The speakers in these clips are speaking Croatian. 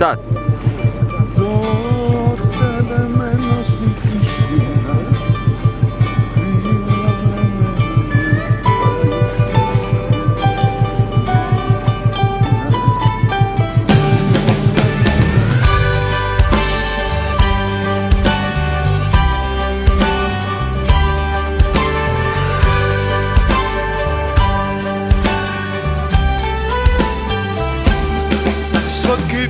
Sat. svaki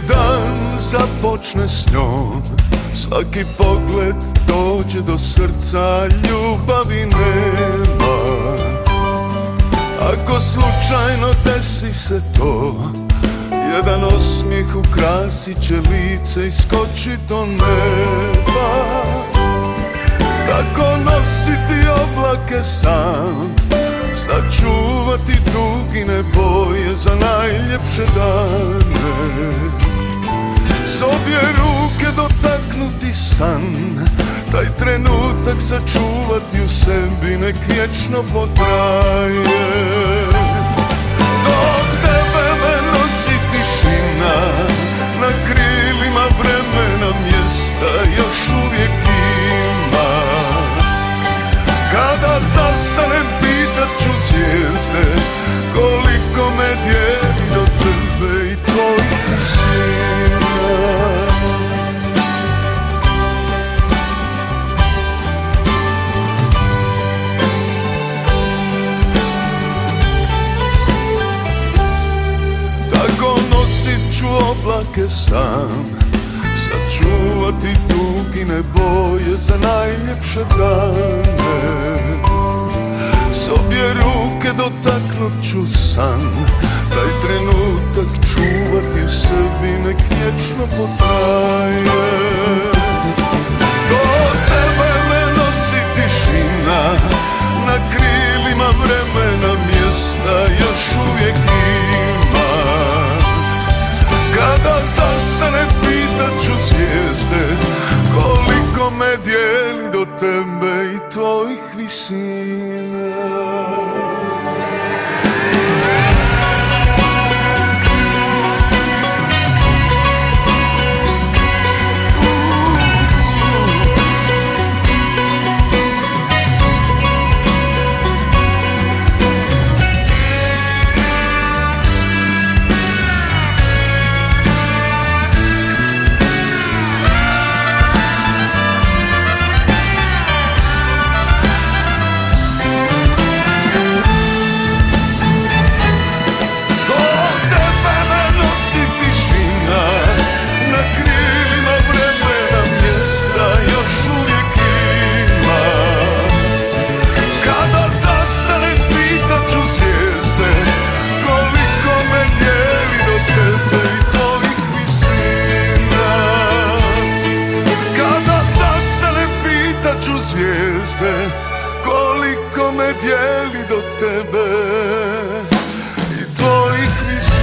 započne s njom. Svaki pogled dođe do srca Ljubavi nema. Ako slučajno desi se to Jedan osmijeh ukrasit će lice i skoči do neba. Tako nositi oblake sam Sačuvati dugine boje za najljepše dane S obje ruke dotaknuti san Taj trenutak sačuvati u sebi nek vječno potraje. Do tebe me nosi tišina Na krilima vremena mjesta još uvijek ima. Kada zastanem pitat ću zvijezde oblake sam Sačuvati dugine boje za najljepše dane. S obje ruke dotaknut ću san. Taj trenutak čuvati u sebi nek vječno potraje. Do tebe me nosi tišina. Na krilima vremena mjesta tvojih zvijezde Koliko me dijeli do tebe. I tvojih misli